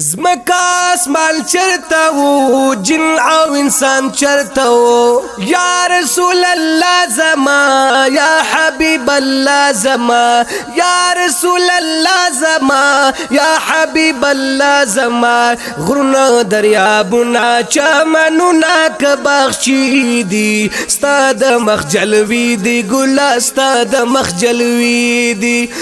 زمکا اسمان چرته وو جن او انسان چرته وو یا رسول الله زما یا حبیب الله زما یا رسول الله زما یا حبیب الله زما غرونه دریابونه چمنونه کبخشی دی ستاد مخجلوی دی ګل ستاد مخجلوی دی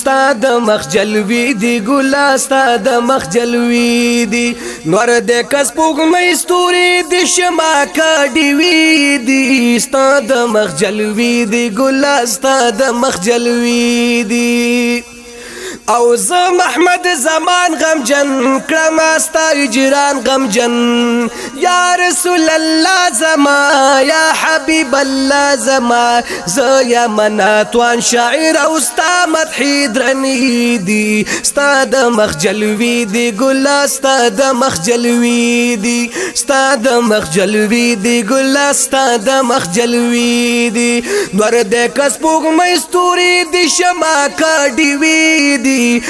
ستا د مخ جلوی دی ګلا ستا د مخ جلوی دی نور د کس پوغمې ستوري د شما کډی وی دی ستا د مخ جلوی دی ګلا ستا د مخ جلوی دی او زم احمد زمان غم جن کړم استا اجران غم جن یا رسول الله زما یا حبیب الله زما ز یمن توان شاعر او ستا مدحی درنی دی ستا د مخجلوی دی ګل ستا د مخجلوی دی ستا د مخجلوی دی ګل ستا د مخجلوی دی نور د کس پوغ مې ستوري دی شما کډی وی دی